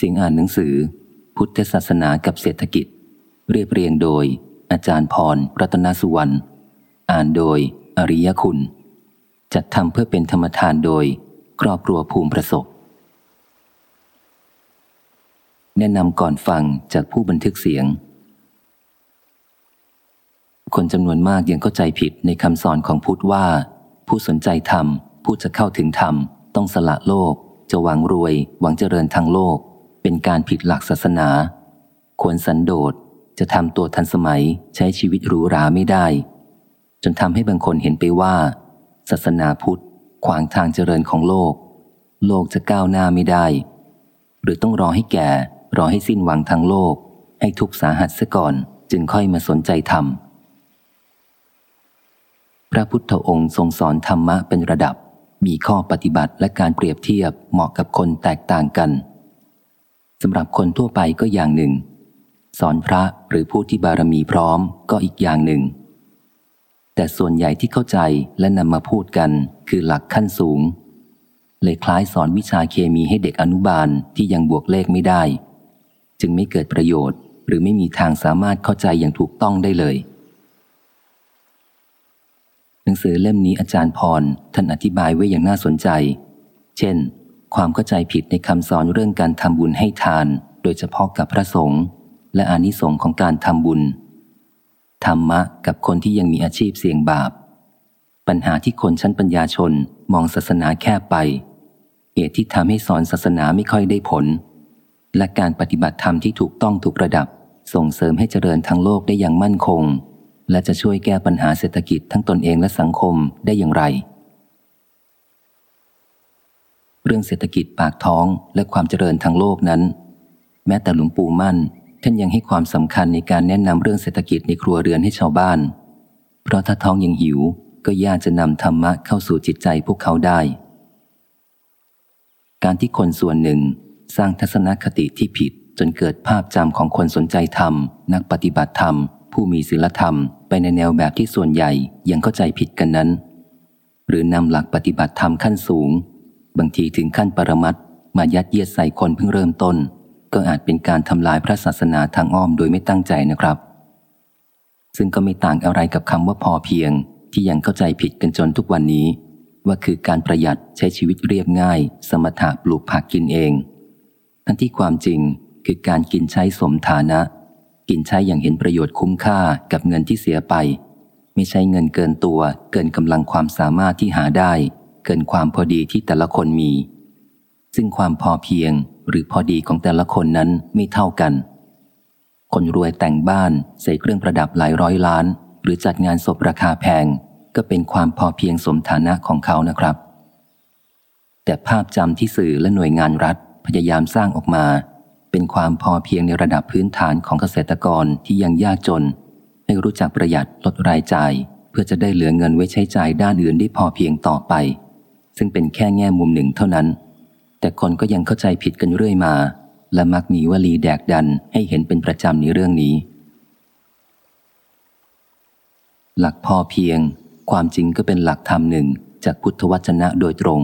เสียงอ่านหนังสือ พุทธศาสนากับเศรษฐกิจ เรียบเรียงโดย อาจารย์พร รัตนสุวรรณ อ่านโดย อริยคุณ จัดทำเพื่อเป็นธรรมทานโดย ครอบครัวภูมิประสบ แนะนำก่อนฟังจากผู้บันทึกเสียง คนจำนวนมากยังเข้าใจผิดในคำสอนของพุทธว่า ผู้สนใจธรรมผู้จะเข้าถึงธรรม ต้องสละโลกจะหวังรวย หวังเจริญทางโลก เป็นการผิดหลักศาสนา ควรสันโดษจะทำตัวทันสมัยใช้ชีวิตหรูหราไม่ได้ จนทำให้บางคนเห็นไปว่า ศาสนาพุทธ ขวางทางเจริญของโลก โลกจะก้าวหน้าไม่ได้ หรือต้องรอให้แก่ รอให้สิ้นหวังทางโลก ให้ทุกสาหัสซะก่อน จึงค่อยมาสนใจธรรมพระพุทธองค์ทรงสอนธรรมะเป็นระดับ มีข้อปฏิบัติและการเปรียบเทียบเหมาะกับคนแตกต่างกัน สำหรับคนทั่วไปก็อย่างหนึ่ง สอนพระหรือผู้ที่บารมีพร้อมก็อีกอย่างหนึ่ง แต่ส่วนใหญ่ที่เข้าใจและนำมาพูดกันคือหลักขั้นสูง เลยคล้ายสอนวิชาเคมีให้เด็กอนุบาลที่ยังบวกเลขไม่ได้ จึงไม่เกิดประโยชน์ หรือไม่มีทางสามารถเข้าใจอย่างถูกต้องได้เลย หนังสือเล่มนี้อาจารย์พรท่านอธิบายไว้อย่างน่าสนใจ เช่น ความเข้าใจผิดในคำสอนเรื่องการทำบุญให้ทาน โดยเฉพาะกับพระสงฆ์และอานิสงส์ของการทำบุญ ธรรมะกับคนที่ยังมีอาชีพเสี่ยงบาป ปัญหาที่คนชั้นปัญญาชนมองศาสนาแคบไป เหตุที่ทำให้สอนศาสนาไม่ค่อยได้ผล และการปฏิบัติธรรมที่ถูกต้องถูกระดับ ส่งเสริมให้เจริญทางโลกได้อย่างมั่นคง และจะช่วยแก้ปัญหาเศรษฐกิจทั้งตนเองและสังคมได้อย่างไร เรื่องเศรษฐกิจปากท้องและความเจริญทางโลกนั้น แม้แต่หลวงปู่มั่นท่านยังให้ความสำคัญในการแนะนำเรื่องเศรษฐกิจในครัวเรือนให้ชาวบ้าน เพราะถ้าท้องยังหิวก็ยากจะนำธรรมะเข้าสู่จิตใจพวกเขาได้ การที่คนส่วนหนึ่งสร้างทัศนคติที่ผิดจนเกิดภาพจำของคนสนใจธรรม นักปฏิบัติธรรม ผู้มีศีลธรรม ไปในแนวแบบที่ส่วนใหญ่ยังเข้าใจผิดกันนั้น หรือนำหลักปฏิบัติธรรมขั้นสูง บางทีถึงขั้นปรมัตมายัดเยียดใส่คนเพิ่งเริ่มต้น ก็อาจเป็นการทำลายพระศาสนาทางอ้อมโดยไม่ตั้งใจนะครับ ซึ่งก็ไม่ต่างอะไรกับคำว่าพอเพียง ที่ยังเข้าใจผิดกันจนทุกวันนี้ ว่าคือการประหยัดใช้ชีวิตเรียบง่าย สมถะปลูกผักกินเอง ทั้งที่ความจริงคือการกินใช้สมฐานะ กินใช้อย่างเห็นประโยชน์คุ้มค่ากับเงินที่เสียไป ไม่ใช่เงินเกินตัวเกินกำลังความสามารถที่หาได้ เกินความพอดีที่แต่ละคนมี ซึ่งความพอเพียงหรือพอดีของแต่ละคนนั้นไม่เท่ากัน คนรวยแต่งบ้านใส่เครื่องประดับหลายร้อยล้าน หรือจัดงานศพราคาแพง ก็เป็นความพอเพียงสมฐานะของเขานะครับ แต่ภาพจำที่สื่อและหน่วยงานรัฐพยายามสร้างออกมาเป็นความพอเพียงในระดับพื้นฐานของเกษตรกรที่ยังยากจน ให้รู้จักประหยัดลดรายจ่าย เพื่อจะได้เหลือเงินไว้ใช้จ่ายด้านอื่นได้พอเพียงต่อไป ซึ่งเป็นแค่แง่มุมหนึ่งเท่านั้น แต่คนก็ยังเข้าใจผิดกันเรื่อยมา และมักมีวลีแดกดันให้เห็นเป็นประจำในเรื่องนี้ หลักพอเพียง ความจริงก็เป็นหลักธรรมหนึ่งจากพุทธวจนะโดยตรง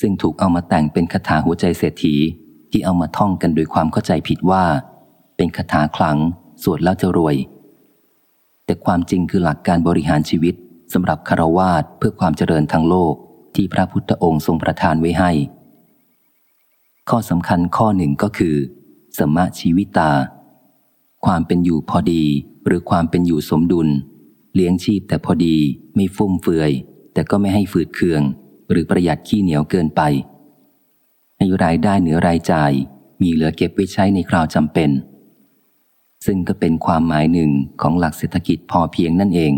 ซึ่งถูกเอามาแต่งเป็นคาถาหัวใจเศรษฐีที่เอามาท่องกันโดยความเข้าใจผิดว่า เป็นคาถาขลัง สวดแล้วจะรวย แต่ความจริงคือหลักการบริหารชีวิตสำหรับคารวาสเพื่อความเจริญทางโลก ที่พระพุทธองค์ทรงประทานไว้ให้ ข้อสำคัญข้อหนึ่งก็คือ สมะชีวิตา ความเป็นอยู่พอดี หรือความเป็นอยู่สมดุล เลี้ยงชีพแต่พอดีไม่ฟุ่มเฟือย แต่ก็ไม่ให้ฝืดเคือง หรือประหยัดขี้เหนียวเกินไป ให้รายได้เหนือรายจ่าย มีเหลือเก็บไว้ใช้ในคราวจำเป็น ซึ่งก็เป็นความหมายหนึ่งของหลักเศรษฐกิจพอเพียงนั่นเอง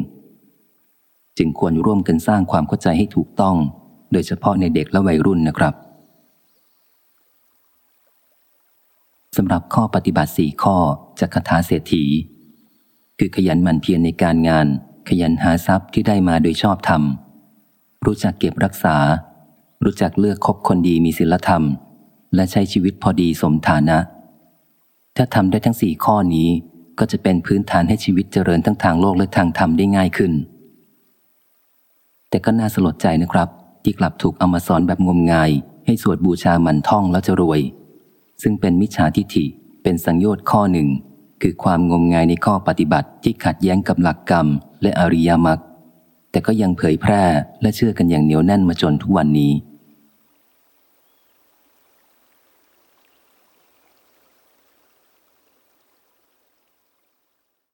จึงควรร่วมกันสร้างความเข้าใจให้ถูกต้อง โดยเฉพาะในเด็กและวัยรุ่นนะครับสำหรับข้อปฏิบัติสี่ข้อจากคาถาเศรษฐี คือขยันหมั่นเพียรในการงาน ขยันหาทรัพย์ที่ได้มาโดยชอบธรรม รู้จักเก็บรักษา รู้จักเลือกคบคนดีมีศีลธรรม และใช้ชีวิตพอดีสมฐานะ ถ้าทำได้ทั้งสี่ข้อนี้ก็จะเป็นพื้นฐานให้ชีวิตเจริญทั้งทางโลกและทางธรรมได้ง่ายขึ้น แต่ก็น่าสลดใจนะครับ ที่กลับถูกเอามาสอนแบบงมงาย ให้สวดบูชามันท่องแล้วจะรวย ซึ่งเป็นมิจฉาทิฐิเป็นสังโยชน์ข้อหนึ่ง คือความงมงายในข้อปฏิบัติที่ขัดแย้งกับหลักกรรม และอริยมรรคแต่ก็ยังเผยแพร่และเชื่อกันอย่างเหนียวแน่นมาจนทุกวันนี้